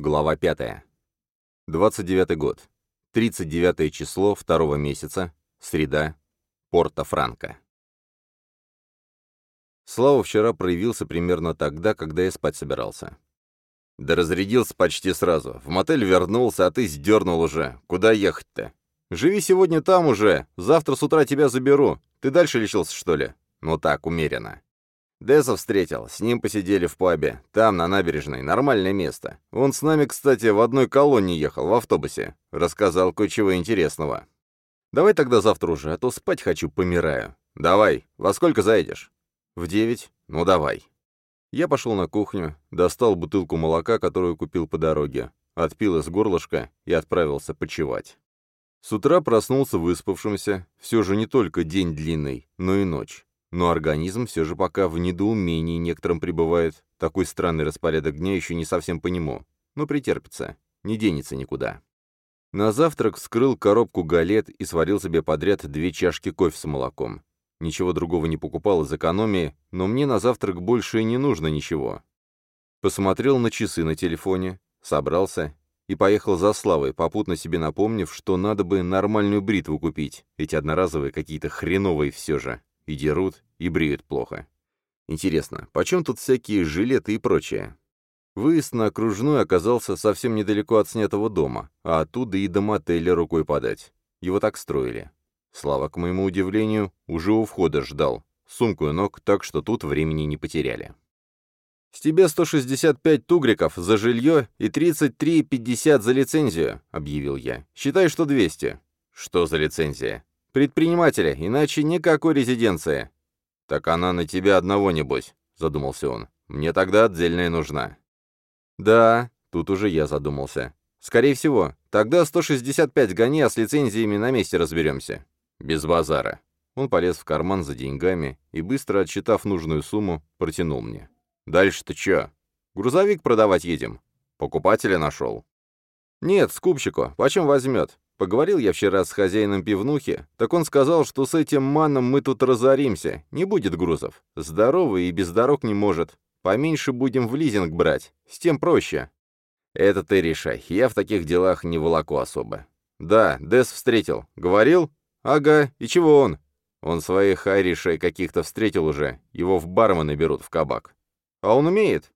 Глава 5. 29 год. 39 число второго месяца. Среда. Порто-Франко. Слава вчера проявился примерно тогда, когда я спать собирался. Да разрядился почти сразу. В мотель вернулся, а ты сдернул уже. Куда ехать-то? Живи сегодня там уже. Завтра с утра тебя заберу. Ты дальше лечился, что ли? Ну так, умеренно. Десса встретил, с ним посидели в пабе, там, на набережной, нормальное место. Он с нами, кстати, в одной колонне ехал, в автобусе. Рассказал кое-чего интересного. Давай тогда завтра уже, а то спать хочу, помираю. Давай, во сколько заедешь? В девять? Ну давай. Я пошел на кухню, достал бутылку молока, которую купил по дороге, отпил из горлышка и отправился почевать. С утра проснулся выспавшимся, все же не только день длинный, но и ночь. Но организм все же пока в недоумении некоторым пребывает. Такой странный распорядок дня еще не совсем по нему. Но претерпится. Не денется никуда. На завтрак вскрыл коробку галет и сварил себе подряд две чашки кофе с молоком. Ничего другого не покупал из экономии, но мне на завтрак больше не нужно ничего. Посмотрел на часы на телефоне, собрался и поехал за Славой, попутно себе напомнив, что надо бы нормальную бритву купить, эти одноразовые какие-то хреновые все же. И дерут, и бреют плохо. Интересно, почем тут всякие жилеты и прочее? Выезд на окружную оказался совсем недалеко от снятого дома, а оттуда и до мотеля рукой подать. Его так строили. Слава, к моему удивлению, уже у входа ждал. Сумку и ног, так что тут времени не потеряли. «С тебя 165 тугриков за жилье и 33,50 за лицензию», — объявил я. «Считай, что 200». «Что за лицензия?» Предпринимателя, иначе никакой резиденции. Так она на тебя одного, небось, задумался он. Мне тогда отдельная нужна. Да, тут уже я задумался. Скорее всего, тогда 165 гони, а с лицензиями на месте разберемся. Без базара. Он полез в карман за деньгами и, быстро отсчитав нужную сумму, протянул мне. «Дальше-то чё? Грузовик продавать едем. Покупателя нашел». «Нет, скупщику. Почем возьмет? Поговорил я вчера с хозяином пивнухи, так он сказал, что с этим маном мы тут разоримся, не будет грузов. Здоровый и без дорог не может. Поменьше будем в лизинг брать, с тем проще. Это ты решай, я в таких делах не волоку особо. Да, Дес встретил. Говорил? Ага, и чего он? Он своих айришей каких-то встретил уже, его в бармены берут в кабак. А он умеет?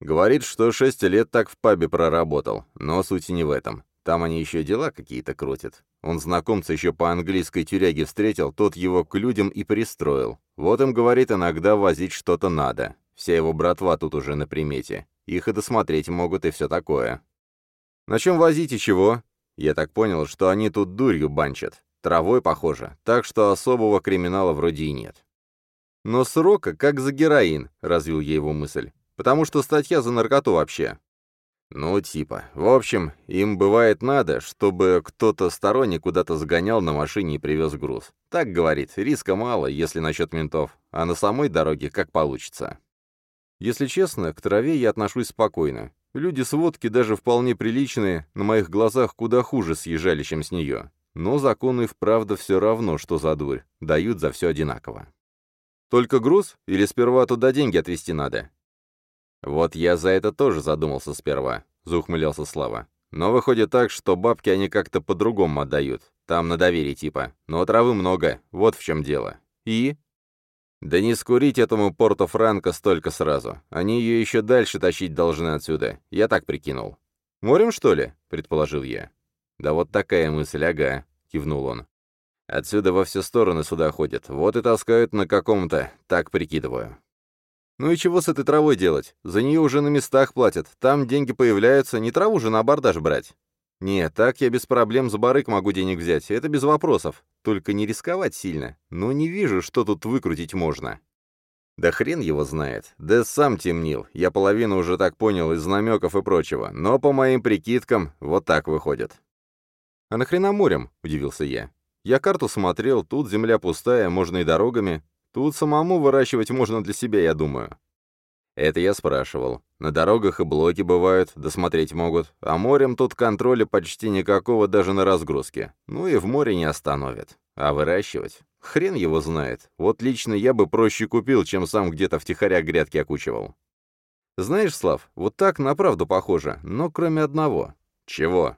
Говорит, что шесть лет так в пабе проработал, но суть не в этом. Там они еще дела какие-то крутят. Он знакомца еще по английской тюряге встретил, тот его к людям и пристроил. Вот им, говорит, иногда возить что-то надо. Вся его братва тут уже на примете. Их и досмотреть могут, и все такое. На чем возить и чего? Я так понял, что они тут дурью банчат. Травой, похоже, так что особого криминала вроде и нет. Но срока как за героин, развил я его мысль. Потому что статья за наркоту вообще. Ну, типа. В общем, им бывает надо, чтобы кто-то сторонний куда-то сгонял на машине и привез груз. Так говорит, риска мало, если насчет ментов, а на самой дороге как получится. Если честно, к траве я отношусь спокойно. Люди с водки даже вполне приличные, на моих глазах куда хуже съезжали, чем с нее. Но законы вправду все равно, что за дурь, дают за все одинаково. Только груз или сперва туда деньги отвезти надо? «Вот я за это тоже задумался сперва», — заухмылялся Слава. «Но выходит так, что бабки они как-то по-другому отдают. Там на доверие типа. Но травы много, вот в чем дело. И?» «Да не скурить этому Порто-Франко столько сразу. Они ее еще дальше тащить должны отсюда. Я так прикинул». «Морем, что ли?» — предположил я. «Да вот такая мысль, ага», — кивнул он. «Отсюда во все стороны сюда ходят. Вот и таскают на каком-то, так прикидываю». Ну и чего с этой травой делать? За нее уже на местах платят, там деньги появляются, не траву же на абордаж брать. Нет, так я без проблем за барык могу денег взять, это без вопросов. Только не рисковать сильно. Но не вижу, что тут выкрутить можно. Да хрен его знает. Да сам темнил. Я половину уже так понял из намеков и прочего. Но по моим прикидкам, вот так выходит. «А нахрена морем?» — удивился я. «Я карту смотрел, тут земля пустая, можно и дорогами. Тут самому выращивать можно для себя, я думаю. Это я спрашивал. На дорогах и блоки бывают, досмотреть могут, а морем тут контроля почти никакого даже на разгрузке. Ну и в море не остановят. А выращивать? Хрен его знает. Вот лично я бы проще купил, чем сам где-то втихаря грядки окучивал. Знаешь, Слав, вот так на правду похоже, но кроме одного. Чего?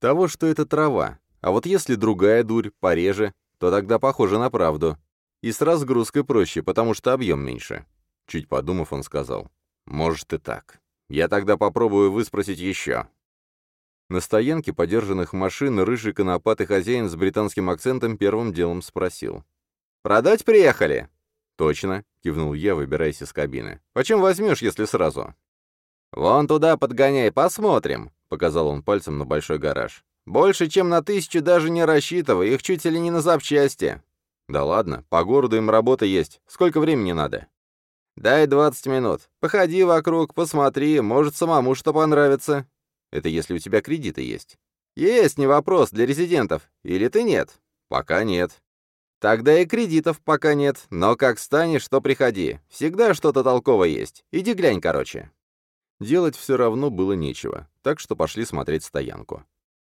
Того, что это трава. А вот если другая дурь, пореже, то тогда похоже на правду. И с разгрузкой проще, потому что объем меньше. Чуть подумав, он сказал. Может и так. Я тогда попробую выспросить еще. На стоянке подержанных машин рыжий конопатый хозяин с британским акцентом первым делом спросил. «Продать приехали?» «Точно», — кивнул я, выбираясь из кабины. «Почем возьмешь, если сразу?» «Вон туда подгоняй, посмотрим», — показал он пальцем на большой гараж. «Больше, чем на тысячу даже не рассчитывай, их чуть ли не на запчасти». «Да ладно, по городу им работа есть. Сколько времени надо?» «Дай двадцать минут. Походи вокруг, посмотри, может, самому что понравится. Это если у тебя кредиты есть. Есть, не вопрос, для резидентов. Или ты нет? Пока нет. Тогда и кредитов пока нет, но как станешь, то приходи. Всегда что-то толковое есть. Иди глянь, короче. Делать все равно было нечего, так что пошли смотреть стоянку.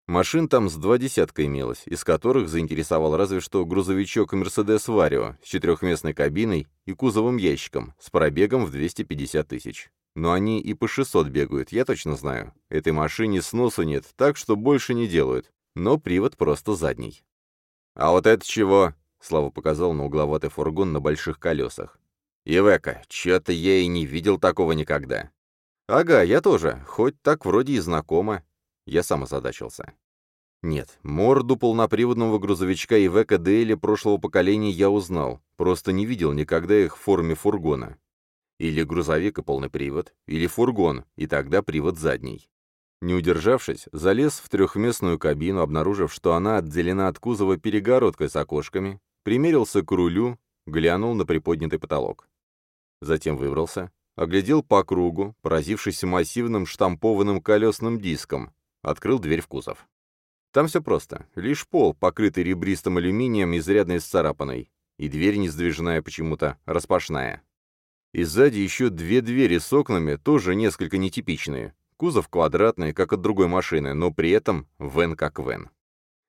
Машин там с два десятка имелось, из которых заинтересовал разве что грузовичок Mercedes Vario с четырехместной кабиной и кузовым ящиком с пробегом в 250 тысяч. Но они и по 600 бегают, я точно знаю. Этой машине сносу нет, так что больше не делают. Но привод просто задний. «А вот это чего?» — Слава показал на угловатый фургон на больших колесах. «Ивека, чё-то я и не видел такого никогда». «Ага, я тоже, хоть так вроде и знакомо». Я сам озадачился. Нет, морду полноприводного грузовичка Ивека Дейли прошлого поколения я узнал, просто не видел никогда их в форме фургона. Или грузовик и полный привод, или фургон, и тогда привод задний. Не удержавшись, залез в трехместную кабину, обнаружив, что она отделена от кузова перегородкой с окошками, примерился к рулю, глянул на приподнятый потолок. Затем выбрался, оглядел по кругу, поразившись массивным штампованным колесным диском, открыл дверь в кузов. Там все просто. Лишь пол, покрытый ребристым алюминием, изрядно исцарапанный. И дверь несдвижная почему-то, распашная. И сзади еще две двери с окнами, тоже несколько нетипичные. Кузов квадратный, как от другой машины, но при этом вен как вен.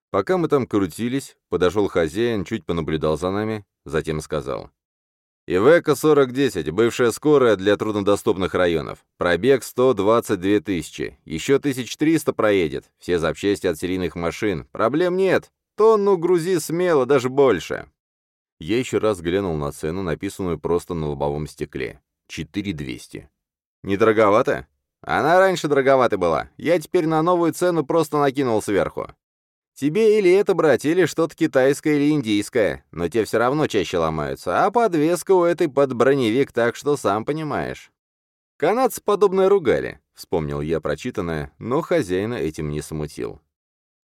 Пока мы там крутились, подошел хозяин, чуть понаблюдал за нами, затем сказал. «Ивека 4010, бывшая скорая для труднодоступных районов. Пробег 122 тысячи. Еще 1300 проедет. Все запчасти от серийных машин. Проблем нет. Тонну грузи смело, даже больше». Я еще раз глянул на цену, написанную просто на лобовом стекле. 4200. Не дороговато? Она раньше дороговата была. Я теперь на новую цену просто накинул сверху. Тебе или это брать, или что-то китайское или индийское, но те все равно чаще ломаются, а подвеска у этой под броневик, так что сам понимаешь. Канадцы подобное ругали, вспомнил я прочитанное, но хозяина этим не смутил.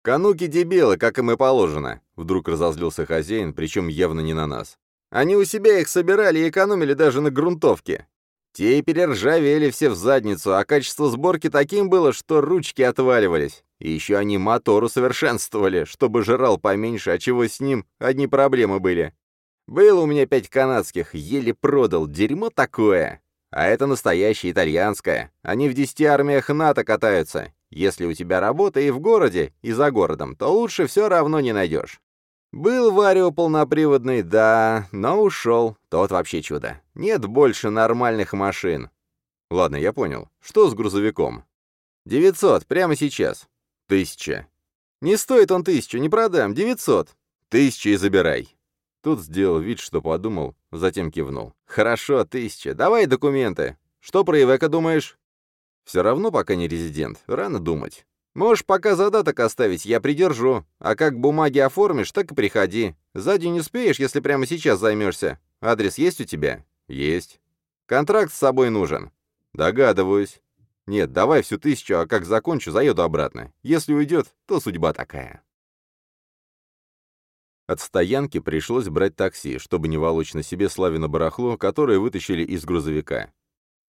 «Кануки дебилы, как им и положено», — вдруг разозлился хозяин, причем явно не на нас. «Они у себя их собирали и экономили даже на грунтовке. Те перержавели все в задницу, а качество сборки таким было, что ручки отваливались. И еще они мотор усовершенствовали, чтобы жрал поменьше, а чего с ним одни проблемы были. Было у меня пять канадских, еле продал, дерьмо такое. А это настоящее итальянское. Они в десяти армиях НАТО катаются. Если у тебя работа и в городе, и за городом, то лучше все равно не найдешь. Был Варио полноприводный, да, но ушел. Тот вообще чудо. Нет больше нормальных машин. Ладно, я понял. Что с грузовиком? 900, прямо сейчас. Тысяча. Не стоит он тысячу, не продам, 900. Тысяча и забирай. Тут сделал вид, что подумал, затем кивнул. «Хорошо, тысяча. Давай документы. Что про Ивека думаешь?» Все равно пока не резидент, рано думать. Можешь пока задаток оставить, я придержу. А как бумаги оформишь, так и приходи. Сзади не успеешь, если прямо сейчас займешься. Адрес есть у тебя? Есть. Контракт с собой нужен. Догадываюсь. Нет, давай всю тысячу, а как закончу, заеду обратно. Если уйдет, то судьба такая. От стоянки пришлось брать такси, чтобы не волочь на себе Славина барахло, которое вытащили из грузовика.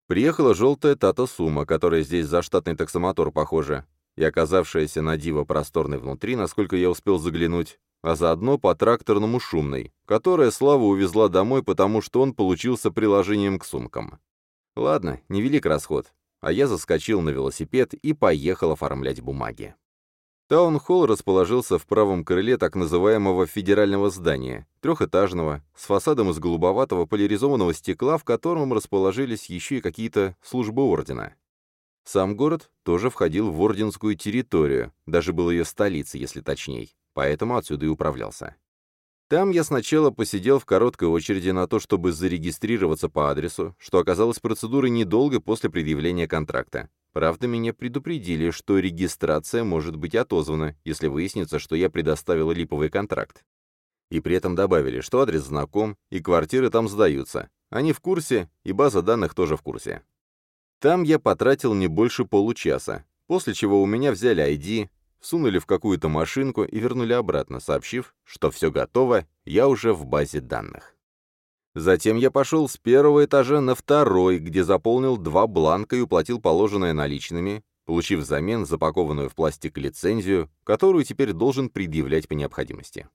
Приехала желтая Тата-Сума, которая здесь за штатный таксомотор похожа, и оказавшаяся на диво просторной внутри, насколько я успел заглянуть, а заодно по тракторному шумной, которая Слава увезла домой, потому что он получился приложением к сумкам. Ладно, невелик расход, а я заскочил на велосипед и поехал оформлять бумаги. Таунхолл расположился в правом крыле так называемого федерального здания, трехэтажного, с фасадом из голубоватого поляризованного стекла, в котором расположились еще и какие-то службы ордена. Сам город тоже входил в орденскую территорию, даже был ее столицей, если точней, поэтому отсюда и управлялся. Там я сначала посидел в короткой очереди на то, чтобы зарегистрироваться по адресу, что оказалось процедурой недолго после предъявления контракта. Правда, меня предупредили, что регистрация может быть отозвана, если выяснится, что я предоставил липовый контракт. И при этом добавили, что адрес знаком, и квартиры там сдаются. Они в курсе, и база данных тоже в курсе. Там я потратил не больше получаса, после чего у меня взяли ID, сунули в какую-то машинку и вернули обратно, сообщив, что все готово, я уже в базе данных. Затем я пошел с первого этажа на второй, где заполнил два бланка и уплатил положенное наличными, получив взамен запакованную в пластик лицензию, которую теперь должен предъявлять по необходимости.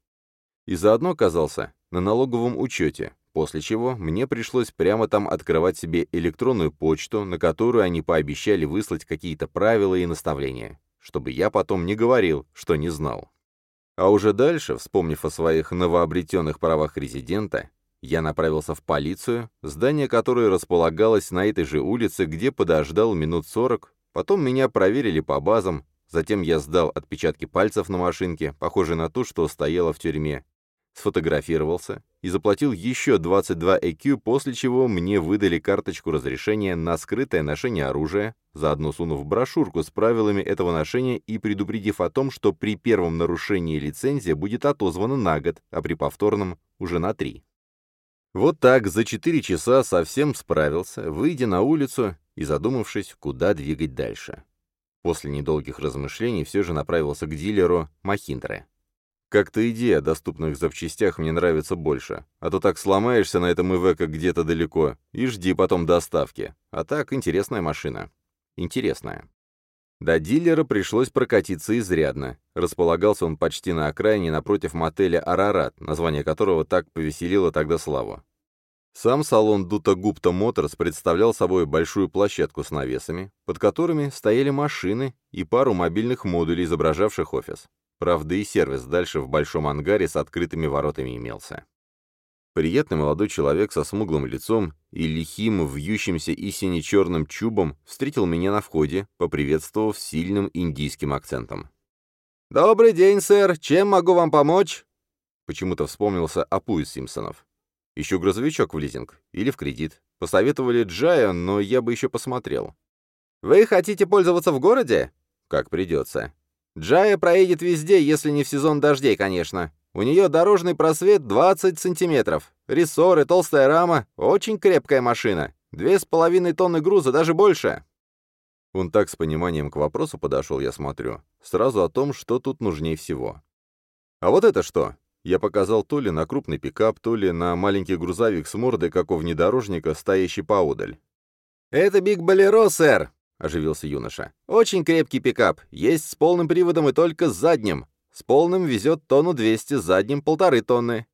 И заодно оказался на налоговом учете, после чего мне пришлось прямо там открывать себе электронную почту, на которую они пообещали выслать какие-то правила и наставления, чтобы я потом не говорил, что не знал. А уже дальше, вспомнив о своих новообретенных правах резидента, я направился в полицию, здание которой располагалось на этой же улице, где подождал минут сорок, потом меня проверили по базам, затем я сдал отпечатки пальцев на машинке, похожей на ту, что стояла в тюрьме, сфотографировался и заплатил еще 22 EQ, после чего мне выдали карточку разрешения на скрытое ношение оружия, заодно сунув брошюрку с правилами этого ношения и предупредив о том, что при первом нарушении лицензия будет отозвана на год, а при повторном уже на три. Вот так за четыре часа совсем справился, выйдя на улицу и задумавшись, куда двигать дальше. После недолгих размышлений все же направился к дилеру Махиндре. Как-то идея о доступных запчастях мне нравится больше, а то так сломаешься на этом Ивека где-то далеко и жди потом доставки. А так, интересная машина. Интересная. До дилера пришлось прокатиться изрядно. Располагался он почти на окраине напротив мотеля «Арарат», название которого так повеселило тогда Славу. Сам салон Дута Гупта Моторс представлял собой большую площадку с навесами, под которыми стояли машины и пару мобильных модулей, изображавших офис. Правда, и сервис дальше в большом ангаре с открытыми воротами имелся. Приятный молодой человек со смуглым лицом и лихим, вьющимся и сине-черным чубом встретил меня на входе, поприветствовав сильным индийским акцентом. «Добрый день, сэр! Чем могу вам помочь?» Почему-то вспомнился Апу из Симпсонов. «Ищу грузовичок в лизинг. Или в кредит. Посоветовали Джая, но я бы еще посмотрел». «Вы хотите пользоваться в городе?» «Как придется. Джая проедет везде, если не в сезон дождей, конечно. У нее дорожный просвет 20 сантиметров. Рессоры, толстая рама. Очень крепкая машина. Две с половиной тонны груза, даже больше. Он так с пониманием к вопросу подошел, я смотрю. Сразу о том, что тут нужнее всего. А вот это что? Я показал то ли на крупный пикап, то ли на маленький грузовик с мордой, как у внедорожника, стоящий поодаль. «Это Биг Болеро, сэр!» — оживился юноша. «Очень крепкий пикап. Есть с полным приводом и только с задним. С полным везет тонну 200, с задним полторы тонны.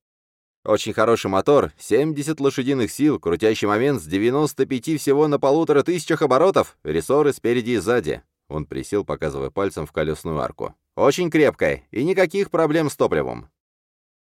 Очень хороший мотор, 70 лошадиных сил, крутящий момент с 95 всего на полутора тысячах оборотов, рессоры спереди и сзади. Он присел, показывая пальцем в колесную арку. Очень крепкая, и никаких проблем с топливом.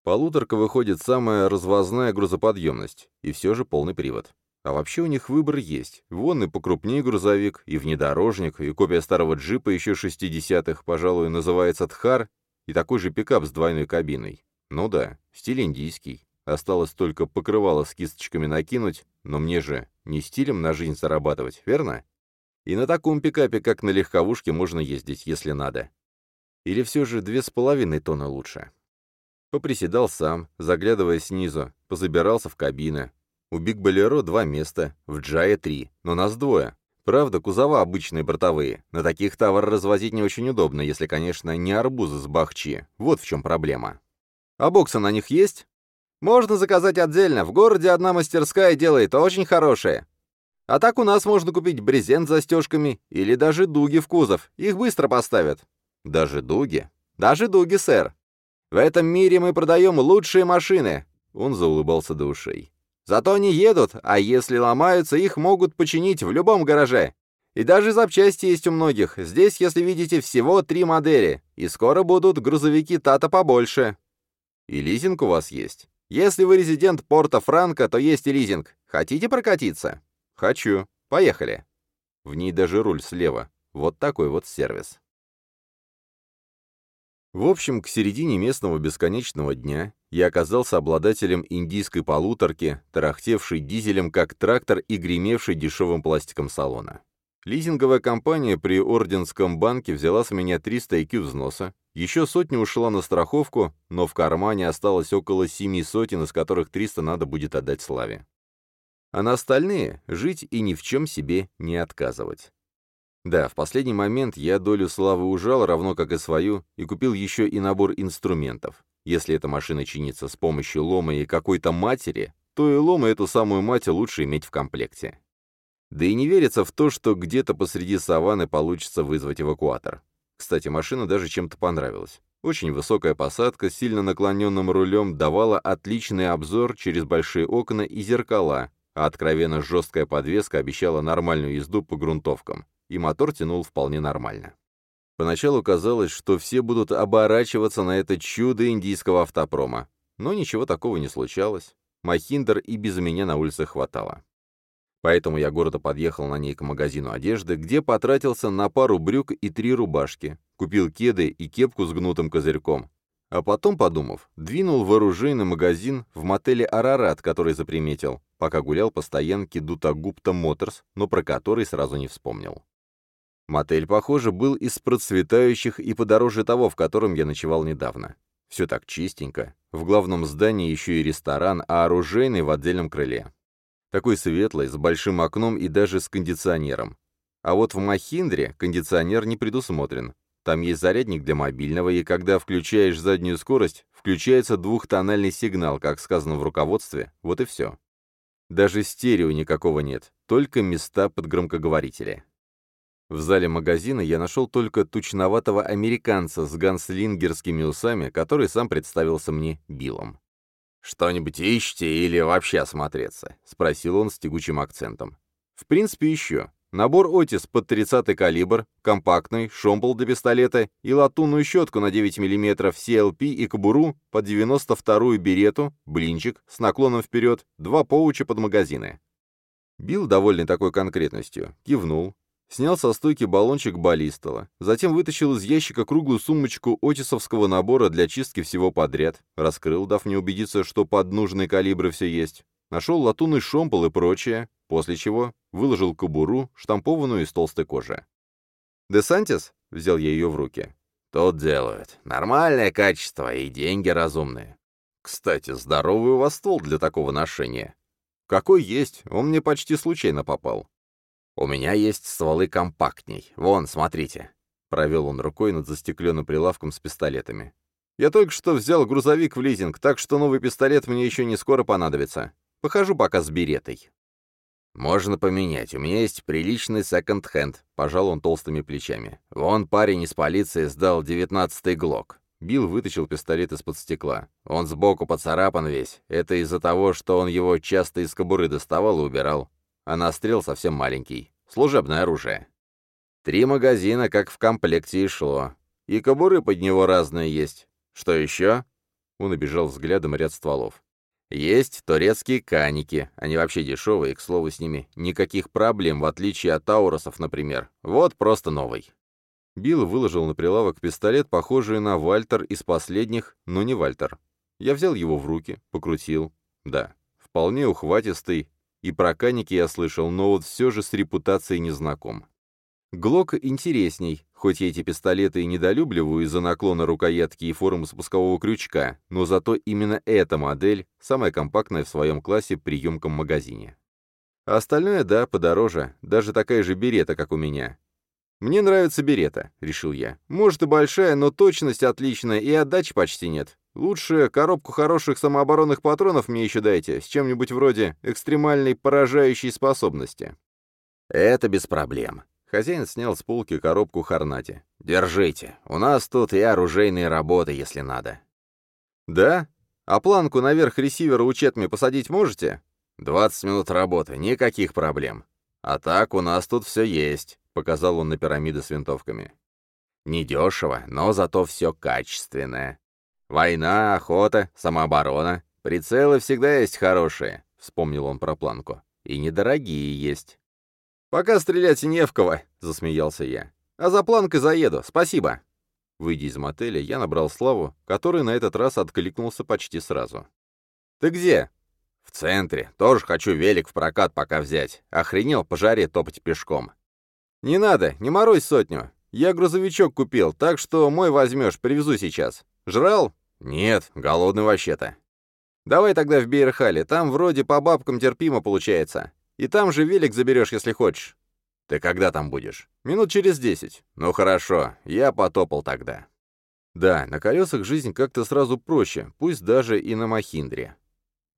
Полуторка выходит самая развозная грузоподъемность, и все же полный привод. А вообще у них выбор есть. Вон и покрупнее грузовик, и внедорожник, и копия старого джипа еще 60-х, пожалуй, называется Тхар, и такой же пикап с двойной кабиной. Ну да, стиль индийский. Осталось только покрывало с кисточками накинуть, но мне же не стилем на жизнь зарабатывать, верно? И на таком пикапе, как на легковушке, можно ездить, если надо. Или все же две с половиной тонны лучше. Поприседал сам, заглядывая снизу, позабирался в кабины. У Биг Болеро два места, в Джае три, но нас двое. Правда, кузова обычные бортовые. На таких товар развозить не очень удобно, если, конечно, не арбузы с бахчи. Вот в чем проблема. А боксы на них есть? Можно заказать отдельно. В городе одна мастерская делает очень хорошие. А так у нас можно купить брезент с застежками или даже дуги в кузов. Их быстро поставят. Даже дуги? Даже дуги, сэр. В этом мире мы продаем лучшие машины. Он заулыбался до ушей. Зато они едут, а если ломаются, их могут починить в любом гараже. И даже запчасти есть у многих. Здесь, если видите, всего три модели. И скоро будут грузовики Тата побольше. И лизинг у вас есть? Если вы резидент порта Франко, то есть и лизинг. Хотите прокатиться? Хочу. Поехали. В ней даже руль слева. Вот такой вот сервис. В общем, к середине местного бесконечного дня я оказался обладателем индийской полуторки, тарахтевшей дизелем как трактор и гремевшей дешевым пластиком салона. Лизинговая компания при Орденском банке взяла с меня 300 IQ взноса, еще сотня ушла на страховку, но в кармане осталось около семи сотен, из которых 300 надо будет отдать Славе. А на остальные — жить и ни в чем себе не отказывать. Да, в последний момент я долю Славы ужал, равно как и свою, и купил еще и набор инструментов. Если эта машина чинится с помощью лома и какой-то матери, то и лома эту самую мать лучше иметь в комплекте. Да и не верится в то, что где-то посреди саванны получится вызвать эвакуатор. Кстати, машина даже чем-то понравилась. Очень высокая посадка с сильно наклоненным рулем давала отличный обзор через большие окна и зеркала, а откровенно жесткая подвеска обещала нормальную езду по грунтовкам, и мотор тянул вполне нормально. Поначалу казалось, что все будут оборачиваться на это чудо индийского автопрома, но ничего такого не случалось. Махиндер и без меня на улице хватало. Поэтому я города подъехал на ней к магазину одежды, где потратился на пару брюк и три рубашки, купил кеды и кепку с гнутым козырьком. А потом, подумав, двинул в оружейный магазин в мотеле «Арарат», который заприметил, пока гулял по стоянке Дутагупта Моторс, но про который сразу не вспомнил. Мотель, похоже, был из процветающих и подороже того, в котором я ночевал недавно. Все так чистенько. В главном здании еще и ресторан, а оружейный в отдельном крыле. Такой светлый, с большим окном и даже с кондиционером. А вот в Махиндре кондиционер не предусмотрен. Там есть зарядник для мобильного, и когда включаешь заднюю скорость, включается двухтональный сигнал, как сказано в руководстве, вот и все. Даже стерео никакого нет, только места под громкоговорители. В зале магазина я нашел только тучноватого американца с ганслингерскими усами, который сам представился мне Биллом. «Что-нибудь ищете или вообще осмотреться?» — спросил он с тягучим акцентом. «В принципе, еще. Набор Отис под 30-й калибр, компактный, шомпол для пистолета и латунную щетку на 9 мм CLP и кобуру под 92-ю берету, блинчик с наклоном вперед, два поуча под магазины». Билл, довольный такой конкретностью, кивнул, Снял со стойки баллончик баллистола, затем вытащил из ящика круглую сумочку отисовского набора для чистки всего подряд, раскрыл, дав мне убедиться, что под нужные калибры все есть, нашел латунный шомпол и прочее, после чего выложил кобуру, штампованную из толстой кожи. «Десантис?» — взял я ее в руки. «Тот делают. Нормальное качество и деньги разумные. Кстати, здоровый у вас ствол для такого ношения. Какой есть, он мне почти случайно попал. «У меня есть стволы компактней. Вон, смотрите». Провел он рукой над застекленным прилавком с пистолетами. «Я только что взял грузовик в лизинг, так что новый пистолет мне еще не скоро понадобится. Похожу пока с беретой». «Можно поменять. У меня есть приличный секонд-хенд», — пожал он толстыми плечами. «Вон парень из полиции сдал девятнадцатый ГЛОК». Билл вытащил пистолет из-под стекла. Он сбоку поцарапан весь. Это из-за того, что он его часто из кобуры доставал и убирал а настрел совсем маленький. Служебное оружие. Три магазина, как в комплекте и шло. И кобуры под него разные есть. Что еще? Он обижал взглядом ряд стволов. Есть турецкие каники. Они вообще дешевые, к слову, с ними никаких проблем, в отличие от тауросов, например. Вот просто новый. Билл выложил на прилавок пистолет, похожий на Вальтер из последних, но не Вальтер. Я взял его в руки, покрутил. Да, вполне ухватистый, и про каники я слышал, но вот все же с репутацией не знаком. Глок интересней, хоть я эти пистолеты и недолюбливаю из-за наклона рукоятки и формы спускового крючка, но зато именно эта модель самая компактная в своем классе при емком магазине. А остальное, да, подороже, даже такая же берета, как у меня. «Мне нравится берета», — решил я. «Может и большая, но точность отличная, и отдачи почти нет. Лучше коробку хороших самооборонных патронов мне еще дайте, с чем-нибудь вроде экстремальной поражающей способности». «Это без проблем». Хозяин снял с полки коробку Харнати. «Держите. У нас тут и оружейные работы, если надо». «Да? А планку наверх ресивера у Четми посадить можете?» «Двадцать минут работы, никаких проблем. А так у нас тут все есть. показал он на пирамиды с винтовками. Недешево, но зато все качественное. Война, охота, самооборона. Прицелы всегда есть хорошие, вспомнил он про планку. И недорогие есть. «Пока стрелять не в кого», — засмеялся я. «А за планкой заеду, спасибо». Выйдя из мотеля, я набрал Славу, который на этот раз откликнулся почти сразу. «Ты где?» «В центре. Тоже хочу велик в прокат пока взять. Охренел по жаре топать пешком». «Не надо, не морозь сотню. Я грузовичок купил, так что мой возьмешь, привезу сейчас. Жрал?» «Нет, голодный вообще-то». «Давай тогда в Бейерхале, там вроде по бабкам терпимо получается. И там же велик заберешь, если хочешь». «Ты когда там будешь?» «Минут через десять». «Ну хорошо, я потопал тогда». Да, на колесах жизнь как-то сразу проще, пусть даже и на Махиндре.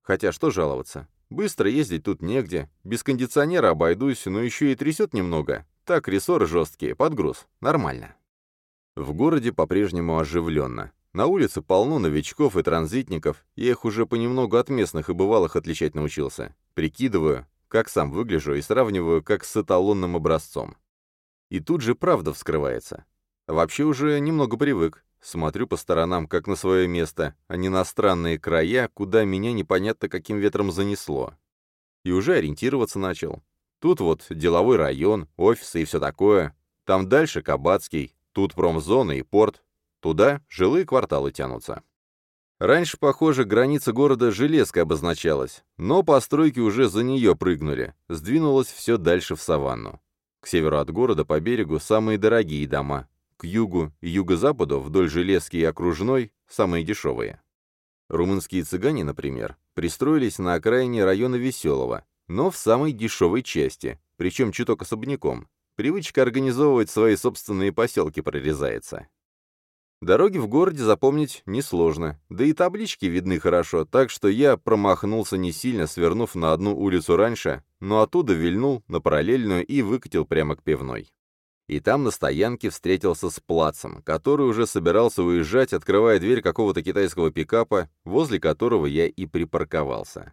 Хотя что жаловаться? Быстро ездить тут негде, без кондиционера обойдусь, но еще и трясет немного. Так, рессоры жесткие, подгруз. Нормально. В городе по-прежнему оживленно. На улице полно новичков и транзитников, я их уже понемногу от местных и бывалых отличать научился. Прикидываю, как сам выгляжу и сравниваю как с эталонным образцом. И тут же правда вскрывается. Вообще уже немного привык. Смотрю по сторонам, как на свое место, а не на странные края, куда меня непонятно каким ветром занесло. И уже ориентироваться начал. Тут вот деловой район, офисы и все такое. Там дальше Кабацкий, тут промзона и порт. Туда жилые кварталы тянутся. Раньше, похоже, граница города Железкой обозначалась, но постройки уже за нее прыгнули, сдвинулось все дальше в саванну. К северу от города по берегу самые дорогие дома, к югу и юго-западу вдоль Железки и Окружной самые дешевые. Румынские цыгане, например, пристроились на окраине района Веселого, но в самой дешевой части, причем чуток особняком. Привычка организовывать свои собственные поселки прорезается. Дороги в городе запомнить несложно, да и таблички видны хорошо, так что я промахнулся не сильно, свернув на одну улицу раньше, но оттуда вильнул на параллельную и выкатил прямо к пивной. И там на стоянке встретился с Плацем, который уже собирался уезжать, открывая дверь какого-то китайского пикапа, возле которого я и припарковался.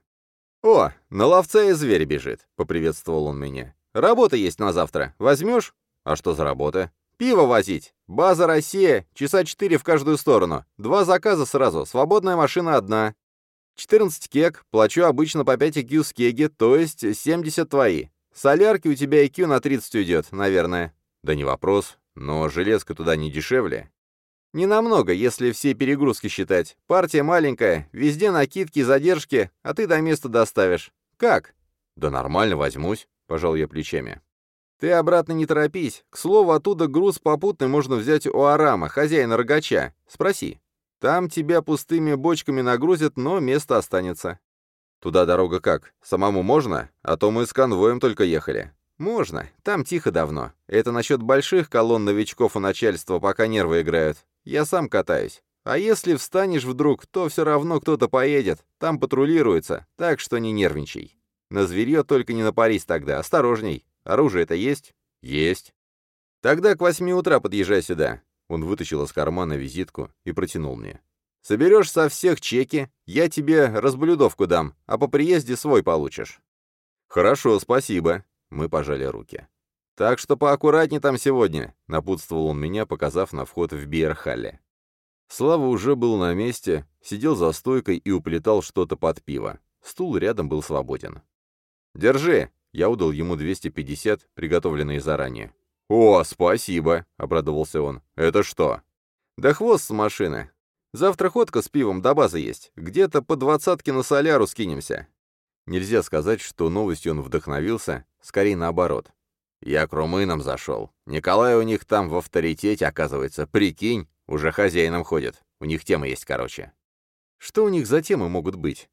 «О, на ловца и зверь бежит», — поприветствовал он меня. «Работа есть на завтра. Возьмешь?» «А что за работа?» Пиво возить. База «Россия», часа четыре в каждую сторону. Два заказа сразу, свободная машина одна. 14 кек, плачу обычно по 5 IQ с кеги, то есть 70 твои. Солярки у тебя IQ на 30 уйдет, наверное. Да не вопрос, но железка туда не дешевле. Не намного, если все перегрузки считать. Партия маленькая, везде накидки и задержки, а ты до места доставишь. Как? Да нормально возьмусь, пожал я плечами. Ты обратно не торопись. К слову, оттуда груз попутный можно взять у Арама, хозяина рогача. Спроси. Там тебя пустыми бочками нагрузят, но место останется. Туда дорога как? Самому можно? А то мы с конвоем только ехали. Можно. Там тихо давно. Это насчет больших колонн новичков у начальства, пока нервы играют. Я сам катаюсь. А если встанешь вдруг, то все равно кто-то поедет. Там патрулируется, так что не нервничай. На зверье только не напарись тогда, осторожней. Оружие-то есть? Есть. Тогда к восьми утра подъезжай сюда. Он вытащил из кармана визитку и протянул мне. Соберешь со всех чеки, я тебе разблюдовку дам, а по приезде свой получишь. Хорошо, спасибо. Мы пожали руки. Так что поаккуратней там сегодня, напутствовал он меня, показав на вход в Биерхалле. Слава уже был на месте, сидел за стойкой и уплетал что-то под пиво. Стул рядом был свободен. «Держи!» Я удал ему 250, приготовленные заранее. «О, спасибо!» — обрадовался он. «Это что?» «Да хвост с машины. Завтра ходка с пивом до базы есть. Где-то по двадцатке на соляру скинемся». Нельзя сказать, что новостью он вдохновился, скорее наоборот. Я к румынам зашел. Николай у них там в авторитете, оказывается. Прикинь, уже хозяином ходит. У них тема есть, короче. Что у них за темы могут быть?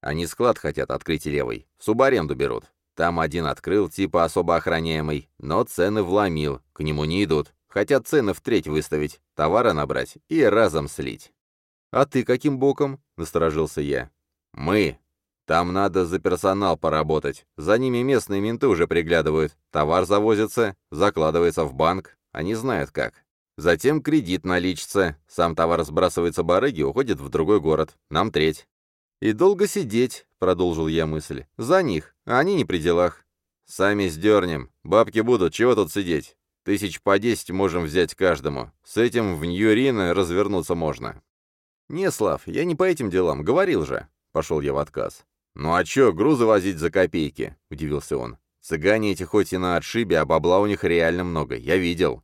Они склад хотят открыть левый. Субаренду берут. Там один открыл, типа особо охраняемый, но цены вломил, к нему не идут. Хотят цены в треть выставить, товара набрать и разом слить. «А ты каким боком?» — насторожился я. «Мы. Там надо за персонал поработать. За ними местные менты уже приглядывают. Товар завозится, закладывается в банк. Они знают как. Затем кредит наличится. Сам товар сбрасывается барыги, уходит в другой город. Нам треть. «И долго сидеть», — продолжил я мысль, — «за них, они не при делах». «Сами сдернем. Бабки будут, чего тут сидеть? Тысяч по десять можем взять каждому. С этим в Ньюрино развернуться можно». «Не, Слав, я не по этим делам, говорил же», — пошел я в отказ. «Ну а чё, грузы возить за копейки?» — удивился он. «Цыгане эти хоть и на отшибе, а бабла у них реально много, я видел».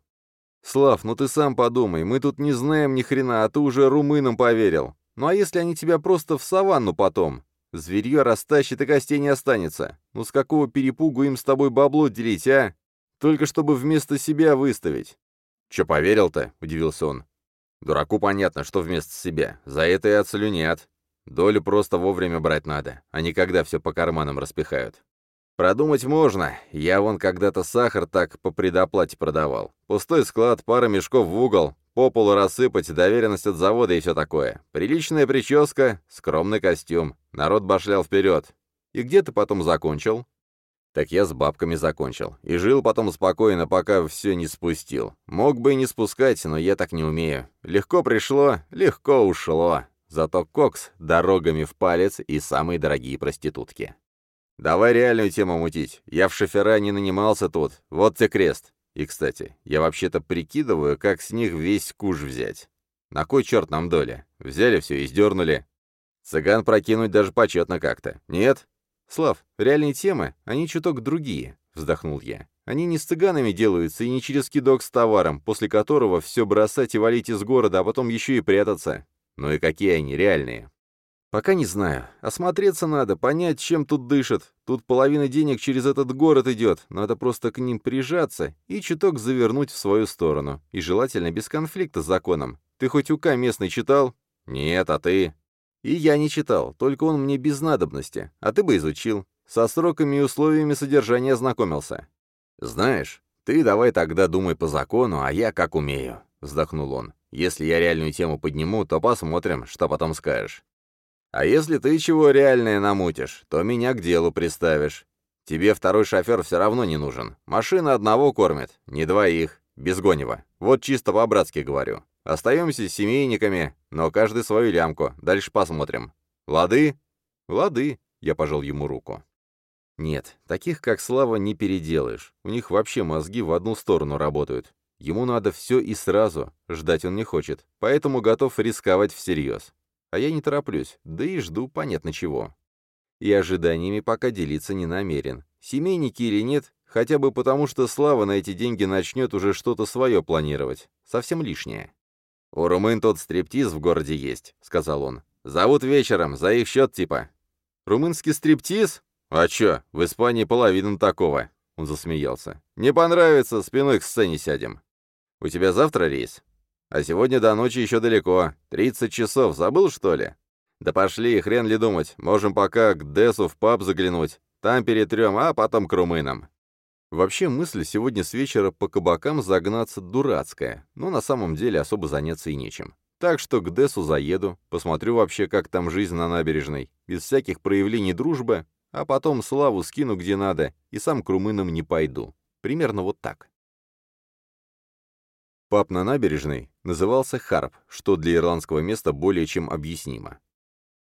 «Слав, ну ты сам подумай, мы тут не знаем ни хрена, а ты уже румынам поверил. Ну а если они тебя просто в саванну потом? Зверье растащит и костей не останется. Ну с какого перепугу им с тобой бабло делить, а? Только чтобы вместо себя выставить». «Чё поверил-то?» — удивился он. Дураку понятно, что вместо себя. За это и отслюнят. Долю просто вовремя брать надо, а не когда все по карманам распихают. Продумать можно. Я вон когда-то сахар так по предоплате продавал. Пустой склад, пара мешков в угол, по полу рассыпать, доверенность от завода и все такое. Приличная прическа, скромный костюм. Народ башлял вперед. И где ты потом закончил? Так я с бабками закончил. И жил потом спокойно, пока все не спустил. Мог бы и не спускать, но я так не умею. Легко пришло, легко ушло. Зато кокс дорогами в палец и самые дорогие проститутки. Давай реальную тему мутить. Я в шофера не нанимался тут. Вот тебе крест. И, кстати, я вообще-то прикидываю, как с них весь куш взять. На кой черт нам доля? Взяли все и сдернули. Цыган прокинуть даже почетно как-то. Нет? «Слав, реальные темы, они чуток другие», — вздохнул я. «Они не с цыганами делаются и не через кидок с товаром, после которого все бросать и валить из города, а потом еще и прятаться. Ну и какие они реальные?» «Пока не знаю. Осмотреться надо, понять, чем тут дышат. Тут половина денег через этот город идет. Надо просто к ним прижаться и чуток завернуть в свою сторону. И желательно без конфликта с законом. Ты хоть УК местный читал?» «Нет, а ты?» И я не читал, только он мне без надобности, а ты бы изучил. Со сроками и условиями содержания ознакомился. Знаешь, ты давай тогда думай по закону, а я как умею, вздохнул он. Если я реальную тему подниму, то посмотрим, что потом скажешь. А если ты чего реальное намутишь, то меня к делу приставишь. Тебе второй шофер все равно не нужен. Машина одного кормит, не двоих, без гонева. Вот чисто по-братски говорю. Остаемся семейниками, но каждый свою лямку. Дальше посмотрим. Лады? Лады, я пожал ему руку. Нет, таких, как Слава, не переделаешь. У них вообще мозги в одну сторону работают. Ему надо все и сразу, ждать он не хочет, поэтому готов рисковать всерьез. А я не тороплюсь, да и жду понятно чего. И ожиданиями пока делиться не намерен. Семейники или нет, хотя бы потому, что Слава на эти деньги начнет уже что-то свое планировать. Совсем лишнее. «У румын тот стриптиз в городе есть», — сказал он. «Зовут вечером, за их счет типа». «Румынский стриптиз? А чё, в Испании половина такого». Он засмеялся. «Не понравится, спиной к сцене сядем». «У тебя завтра рейс?» «А сегодня до ночи еще далеко. Тридцать часов, забыл, что ли?» «Да пошли, хрен ли думать. Можем пока к Десу в паб заглянуть. Там перетрем, а потом к румынам». Вообще мысль сегодня с вечера по кабакам загнаться дурацкая, но на самом деле особо заняться и нечем. Так что к Десу заеду, посмотрю вообще, как там жизнь на набережной, без всяких проявлений дружбы, а потом славу скину где надо, и сам к румынам не пойду. Примерно вот так. Паб на набережной назывался Харп, что для ирландского места более чем объяснимо.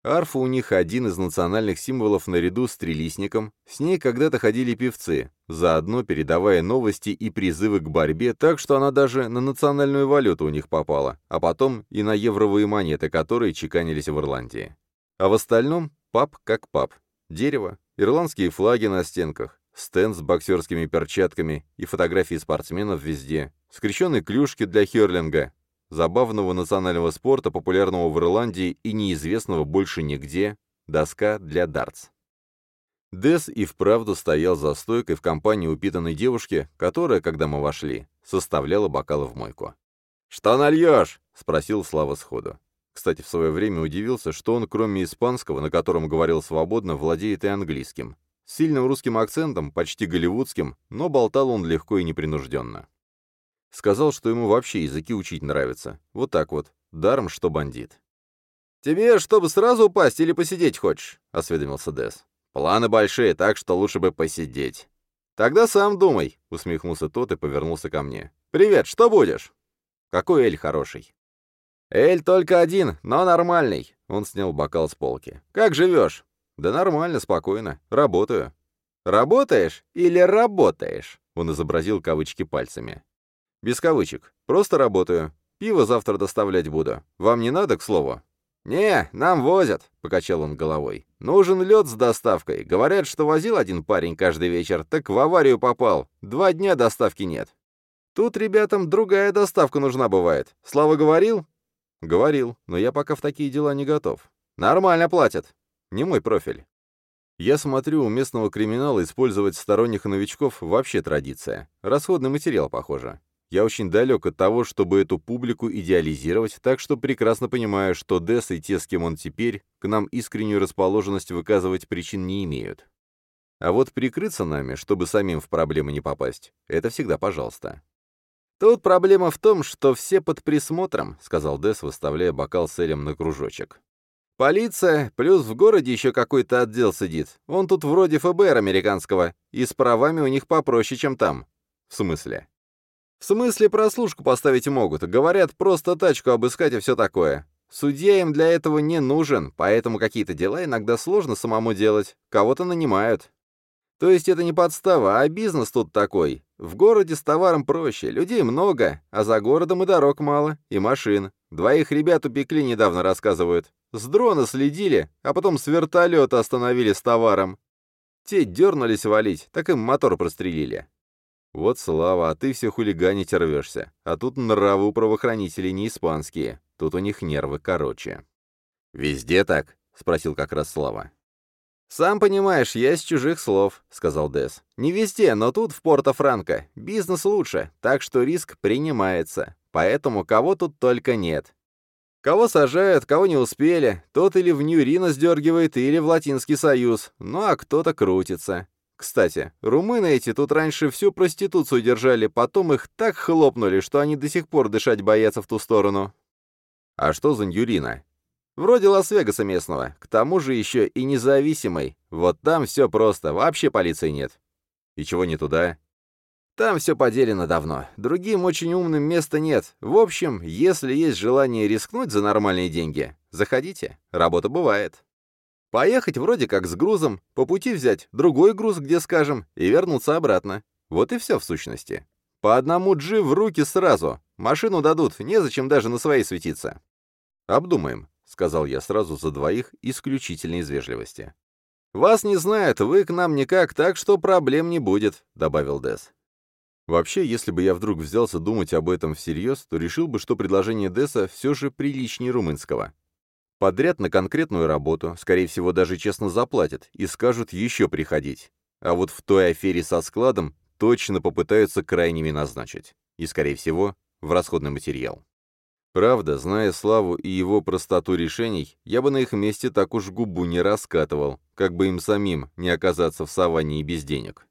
Арфа у них один из национальных символов наряду с трилистником, с ней когда-то ходили певцы, заодно передавая новости и призывы к борьбе, так что она даже на национальную валюту у них попала, а потом и на евровые монеты, которые чеканились в Ирландии. А в остальном пап как пап. Дерево, ирландские флаги на стенках, стенд с боксерскими перчатками и фотографии спортсменов везде, скрещенные клюшки для херлинга, забавного национального спорта, популярного в Ирландии и неизвестного больше нигде, доска для дартс. Дес и вправду стоял за стойкой в компании упитанной девушки, которая, когда мы вошли, составляла бокалы в мойку. «Что нальешь?» — спросил Слава сходу. Кстати, в свое время удивился, что он, кроме испанского, на котором говорил свободно, владеет и английским. С сильным русским акцентом, почти голливудским, но болтал он легко и непринужденно. Сказал, что ему вообще языки учить нравится. Вот так вот. Даром, что бандит. «Тебе, чтобы сразу упасть или посидеть хочешь?» — осведомился Дес. «Планы большие, так что лучше бы посидеть». «Тогда сам думай», — усмехнулся тот и повернулся ко мне. «Привет, что будешь?» «Какой Эль хороший?» «Эль только один, но нормальный», — он снял бокал с полки. «Как живешь?» «Да нормально, спокойно. Работаю». Работаешь или работаешь?» Он изобразил кавычки пальцами. «Без кавычек. Просто работаю. Пиво завтра доставлять буду. Вам не надо, к слову?» «Не, нам возят», — покачал он головой. «Нужен лед с доставкой. Говорят, что возил один парень каждый вечер, так в аварию попал. Два дня доставки нет. Тут ребятам другая доставка нужна бывает. Слава говорил?» «Говорил, но я пока в такие дела не готов. Нормально платят. Не мой профиль». Я смотрю, у местного криминала использовать сторонних новичков вообще традиция. Расходный материал, похоже. Я очень далек от того, чтобы эту публику идеализировать, так что прекрасно понимаю, что Десс и те, с кем он теперь, к нам искреннюю расположенность выказывать причин не имеют. А вот прикрыться нами, чтобы самим в проблемы не попасть, это всегда пожалуйста. «Тут проблема в том, что все под присмотром», — сказал Десс, выставляя бокал с Элем на кружочек. «Полиция, плюс в городе еще какой-то отдел сидит. Он тут вроде ФБР американского, и с правами у них попроще, чем там». «В смысле?» В смысле прослушку поставить могут, говорят, просто тачку обыскать и все такое. Судья им для этого не нужен, поэтому какие-то дела иногда сложно самому делать, кого-то нанимают. То есть это не подстава, а бизнес тут такой. В городе с товаром проще, людей много, а за городом и дорог мало, и машин. Двоих ребят упекли недавно, рассказывают. С дрона следили, а потом с вертолета остановили с товаром. Те дернулись валить, так им мотор прострелили. Вот слава, а ты все хулиганить рвешься. А тут нравы у правоохранителей не испанские. Тут у них нервы короче. «Везде так?» — спросил как раз Слава. «Сам понимаешь, я с чужих слов», — сказал Дес. «Не везде, но тут, в Порто-Франко, бизнес лучше, так что риск принимается. Поэтому кого тут только нет. Кого сажают, кого не успели, тот или в Нью-Рино сдергивает, или в Латинский Союз, ну а кто-то крутится. Кстати, румыны эти тут раньше всю проституцию держали, потом их так хлопнули, что они до сих пор дышать боятся в ту сторону. А что за Ньюрина? Вроде Лас-Вегаса местного, к тому же еще и независимый. Вот там все просто, вообще полиции нет. И чего не туда? Там все поделено давно. Другим очень умным места нет. В общем, если есть желание рискнуть за нормальные деньги, заходите, работа бывает. Поехать вроде как с грузом, по пути взять другой груз, где скажем, и вернуться обратно. Вот и все в сущности. По одному джи в руки сразу. Машину дадут, незачем даже на своей светиться. «Обдумаем», — сказал я сразу за двоих, исключительно из вежливости. «Вас не знают, вы к нам никак, так что проблем не будет», — добавил Дес. Вообще, если бы я вдруг взялся думать об этом всерьез, то решил бы, что предложение Деса все же приличнее румынского. Подряд на конкретную работу, скорее всего, даже честно заплатят и скажут еще приходить. А вот в той афере со складом точно попытаются крайними назначить. И, скорее всего, в расходный материал. Правда, зная Славу и его простоту решений, я бы на их месте так уж губу не раскатывал, как бы им самим не оказаться в саванне и без денег.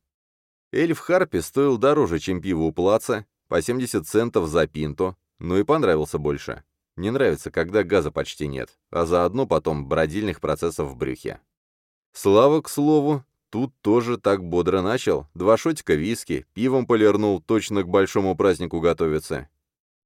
Эльф Харпи стоил дороже, чем пиво у плаца, по 70 центов за пинту, но и понравился больше. Не нравится, когда газа почти нет, а заодно потом бродильных процессов в брюхе. Слава, к слову, тут тоже так бодро начал. Два шотика виски, пивом полирнул, точно к большому празднику готовится.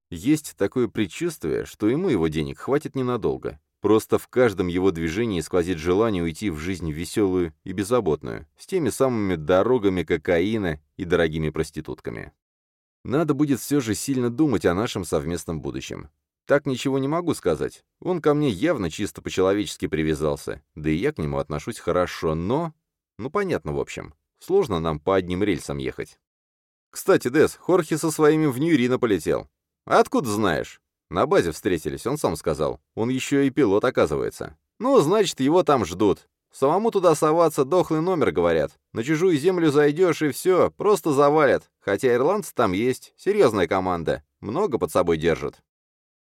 Есть такое предчувствие, что ему его денег хватит ненадолго. Просто в каждом его движении сквозит желание уйти в жизнь веселую и беззаботную, с теми самыми дорогами кокаина и дорогими проститутками. Надо будет все же сильно думать о нашем совместном будущем. Так ничего не могу сказать. Он ко мне явно чисто по-человечески привязался. Да и я к нему отношусь хорошо, но... Ну, понятно, в общем. Сложно нам по одним рельсам ехать. Кстати, Дес, Хорхе со своими в Ньюрино полетел. Откуда знаешь? На базе встретились, он сам сказал. Он еще и пилот, оказывается. Ну, значит, его там ждут. Самому туда соваться дохлый номер, говорят. На чужую землю зайдешь и все, просто завалят. Хотя ирландцы там есть, серьезная команда. Много под собой держат.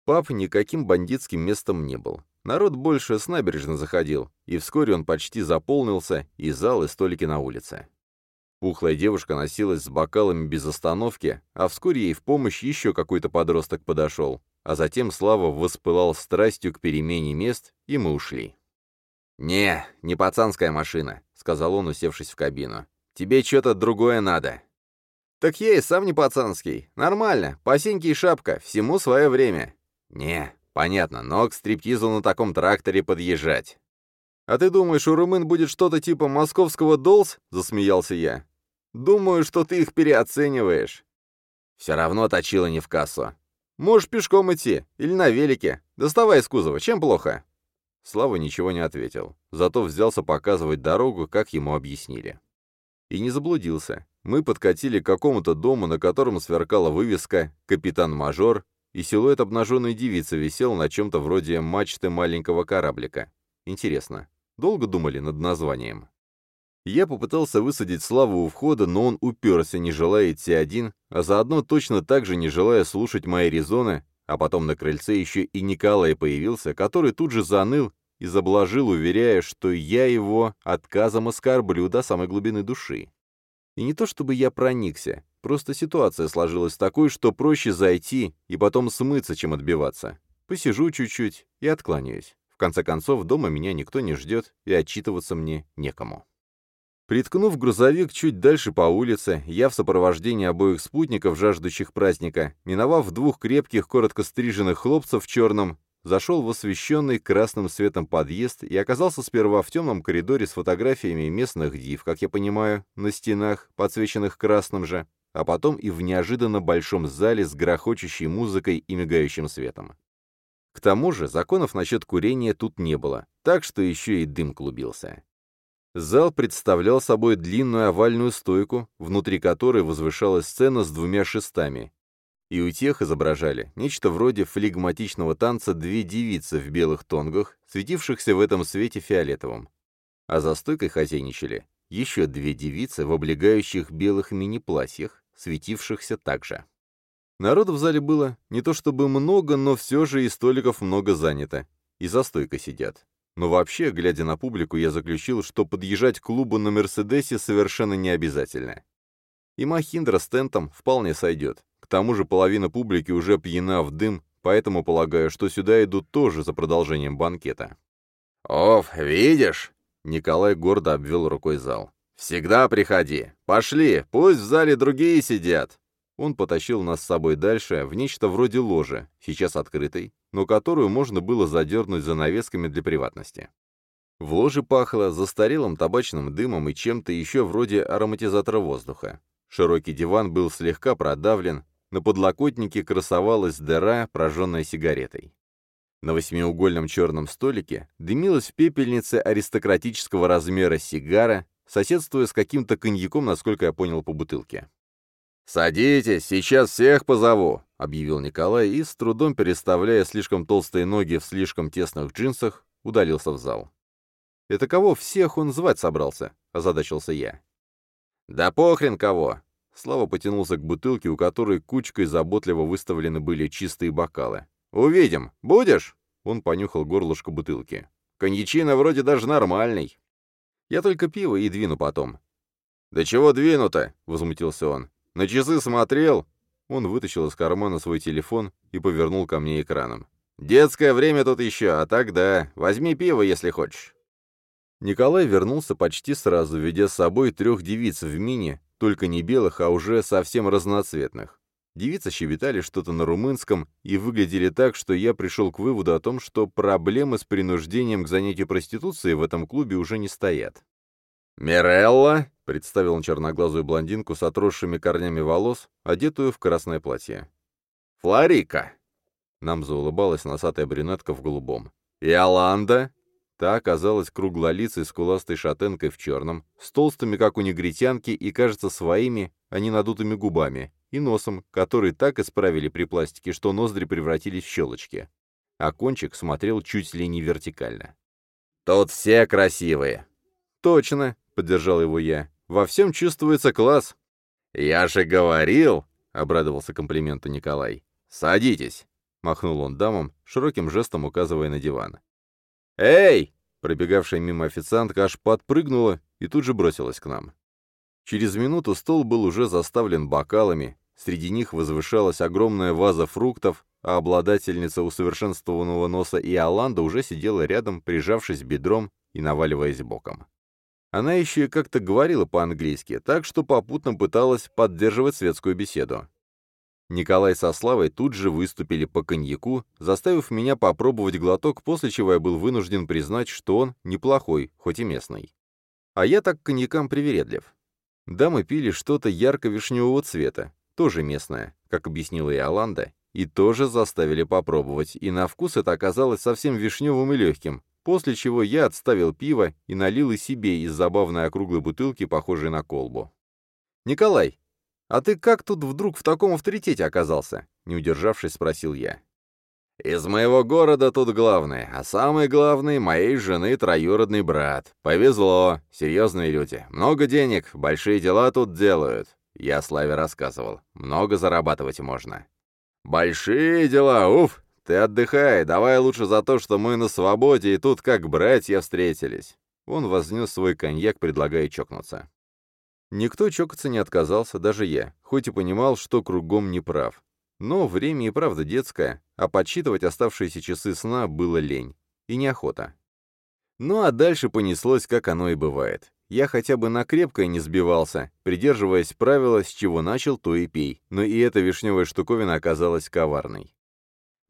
Паб никаким бандитским местом не был. Народ больше с набережной заходил, и вскоре он почти заполнился, и зал, и столики на улице. Пухлая девушка носилась с бокалами без остановки, а вскоре ей в помощь еще какой-то подросток подошел, а затем Слава воспылал страстью к перемене мест, и мы ушли. «Не, не пацанская машина», — сказал он, усевшись в кабину. «Тебе что-то другое надо». «Так я и сам не пацанский. Нормально, пасеньки и шапка, всему свое время. «Не, понятно, но к стриптизу на таком тракторе подъезжать». «А ты думаешь, у румын будет что-то типа московского долс?» — засмеялся я. «Думаю, что ты их переоцениваешь». Все равно точило не в кассу. «Можешь пешком идти, или на велике. Доставай из кузова, чем плохо?» Слава ничего не ответил, зато взялся показывать дорогу, как ему объяснили. И не заблудился. Мы подкатили к какому-то дому, на котором сверкала вывеска «Капитан-мажор», и силуэт обнаженной девицы висел на чем-то вроде мачты маленького кораблика. Интересно, долго думали над названием? Я попытался высадить Славу у входа, но он уперся, не желая идти один, а заодно точно так же не желая слушать мои резоны, а потом на крыльце еще и Николай появился, который тут же заныл и заблажил, уверяя, что я его отказом оскорблю до самой глубины души. И не то чтобы я проникся, просто ситуация сложилась такой, что проще зайти и потом смыться, чем отбиваться. Посижу чуть-чуть и откланяюсь. В конце концов, дома меня никто не ждет, и отчитываться мне некому. Приткнув грузовик чуть дальше по улице, я в сопровождении обоих спутников, жаждущих праздника, миновав двух крепких, коротко стриженных хлопцев в черном, зашел в освещенный красным светом подъезд и оказался сперва в темном коридоре с фотографиями местных див, как я понимаю, на стенах, подсвеченных красным же, а потом и в неожиданно большом зале с грохочущей музыкой и мигающим светом. К тому же законов насчет курения тут не было, так что еще и дым клубился. Зал представлял собой длинную овальную стойку, внутри которой возвышалась сцена с двумя шестами. И у тех изображали нечто вроде флегматичного танца две девицы в белых тонгах, светившихся в этом свете фиолетовым. А за стойкой хозяйничали еще две девицы в облегающих белых мини-платьях, светившихся также. Народу в зале было не то чтобы много, но все же и столиков много занято, и за стойкой сидят. Но вообще, глядя на публику, я заключил, что подъезжать к клубу на «Мерседесе» совершенно не обязательно. И Махиндра с тентом вполне сойдет. К тому же половина публики уже пьяна в дым, поэтому полагаю, что сюда идут тоже за продолжением банкета. «Оф, видишь?» — Николай гордо обвел рукой зал. «Всегда приходи. Пошли, пусть в зале другие сидят». Он потащил нас с собой дальше, в нечто вроде ложи, сейчас открытой, но которую можно было задернуть занавесками для приватности. В ложе пахло застарелым табачным дымом и чем-то еще вроде ароматизатора воздуха. Широкий диван был слегка продавлен, на подлокотнике красовалась дыра, прожженная сигаретой. На восьмиугольном черном столике дымилась в пепельнице аристократического размера сигара, соседствуя с каким-то коньяком, насколько я понял по бутылке. «Садитесь, сейчас всех позову», — объявил Николай и, с трудом переставляя слишком толстые ноги в слишком тесных джинсах, удалился в зал. «Это кого всех он звать собрался?» — озадачился я. «Да похрен кого!» Слава потянулся к бутылке, у которой кучкой заботливо выставлены были чистые бокалы. «Увидим. Будешь?» Он понюхал горлышко бутылки. «Коньячина вроде даже нормальный. Я только пиво и двину потом». «Да чего двину-то?» — возмутился он. На часы смотрел?» Он вытащил из кармана свой телефон и повернул ко мне экраном. «Детское время тут еще, а так да. Возьми пиво, если хочешь». Николай вернулся почти сразу, ведя с собой трех девиц в мини, только не белых, а уже совсем разноцветных. Девицы щебетали что-то на румынском и выглядели так, что я пришел к выводу о том, что проблемы с принуждением к занятию проституцией в этом клубе уже не стоят. «Мирелла!» — представил он черноглазую блондинку с отросшими корнями волос, одетую в красное платье. «Флорика!» Нам заулыбалась носатая брюнетка в голубом. «Иоланда!» Та оказалась круглолицей скуластой шатенкой в черном, с толстыми, как у негритянки, и, кажется, своими, а не надутыми губами, и носом, который так исправили при пластике, что ноздри превратились в щелочки. А кончик смотрел чуть ли не вертикально. «Тут все красивые!» «Точно!» — поддержал его я. «Во всем чувствуется класс». «Я же говорил!» — обрадовался комплименту Николай. «Садитесь!» — махнул он дамам, широким жестом указывая на диван. «Эй!» — пробегавшая мимо официантка аж подпрыгнула и тут же бросилась к нам. Через минуту стол был уже заставлен бокалами, среди них возвышалась огромная ваза фруктов, а обладательница усовершенствованного носа Иоланда уже сидела рядом, прижавшись бедром и наваливаясь боком. Она еще и как-то говорила по-английски, так что попутно пыталась поддерживать светскую беседу. Николай со Славой тут же выступили по коньяку, заставив меня попробовать глоток, после чего я был вынужден признать, что он неплохой, хоть и местный. А я так к коньякам привередлив. Дамы пили что-то ярко-вишневого цвета, тоже местное, как объяснила и Аланда, и тоже заставили попробовать, и на вкус это оказалось совсем вишневым и легким, после чего я отставил пиво и налил и себе из забавной округлой бутылки, похожей на колбу. «Николай, «А ты как тут вдруг в таком авторитете оказался?» — не удержавшись, спросил я. «Из моего города тут главный, а самый главный — моей жены троюродный брат. Повезло, серьезные люди. Много денег, большие дела тут делают». Я Славе рассказывал. Много зарабатывать можно. «Большие дела, уф! Ты отдыхай, давай лучше за то, что мы на свободе и тут как братья встретились». Он вознес свой коньяк, предлагая чокнуться. Никто чокаться не отказался, даже я, хоть и понимал, что кругом не прав. Но время и правда детское, а подсчитывать оставшиеся часы сна было лень. И неохота. Ну а дальше понеслось, как оно и бывает. Я хотя бы на крепкое не сбивался, придерживаясь правила «с чего начал, то и пей», но и эта вишневая штуковина оказалась коварной.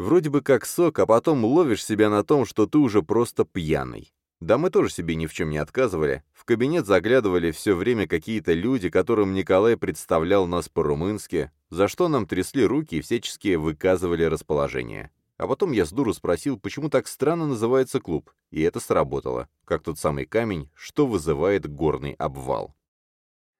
Вроде бы как сок, а потом ловишь себя на том, что ты уже просто пьяный. Да мы тоже себе ни в чем не отказывали. В кабинет заглядывали все время какие-то люди, которым Николай представлял нас по-румынски, за что нам трясли руки и всячески выказывали расположение. А потом я с дуру спросил, почему так странно называется клуб, и это сработало, как тот самый камень, что вызывает горный обвал.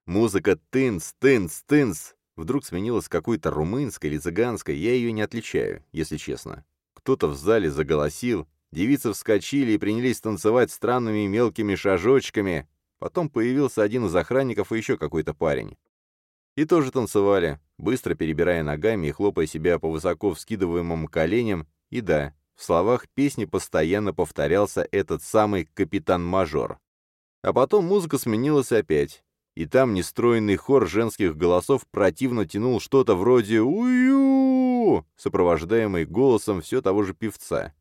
Музыка тынс, тынс, тынс вдруг сменилась какой-то румынской или цыганской, я ее не отличаю, если честно. Кто-то в зале заголосил, Девицы вскочили и принялись танцевать странными мелкими шажочками. Потом появился один из охранников и еще какой-то парень. И тоже танцевали, быстро перебирая ногами и хлопая себя по высоко вскидываемым коленям. И да, в словах песни постоянно повторялся этот самый капитан-мажор. А потом музыка сменилась опять. И там нестроенный хор женских голосов противно тянул что-то вроде «Ую!», сопровождаемый голосом все того же певца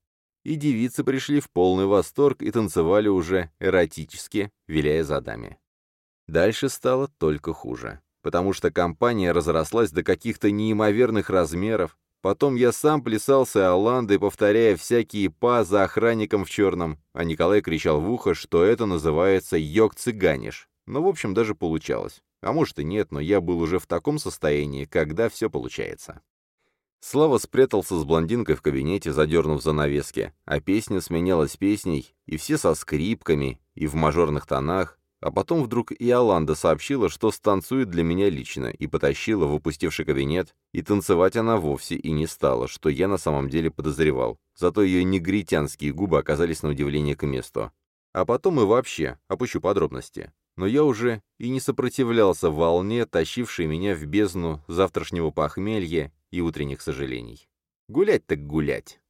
и девицы пришли в полный восторг и танцевали уже эротически, виляя задами. Дальше стало только хуже, потому что компания разрослась до каких-то неимоверных размеров, потом я сам плясался Оландой, повторяя всякие па за охранником в черном, а Николай кричал в ухо, что это называется «йог-цыганиш». Ну, в общем, даже получалось. А может и нет, но я был уже в таком состоянии, когда все получается. Слава спрятался с блондинкой в кабинете, задернув занавески, а песня сменялась песней, и все со скрипками, и в мажорных тонах, а потом вдруг и Аланда сообщила, что станцует для меня лично, и потащила в опустевший кабинет, и танцевать она вовсе и не стала, что я на самом деле подозревал, зато ее негритянские губы оказались на удивление к месту. А потом и вообще, опущу подробности. Но я уже и не сопротивлялся волне, тащившей меня в бездну завтрашнего похмелья и утренних сожалений. Гулять так гулять.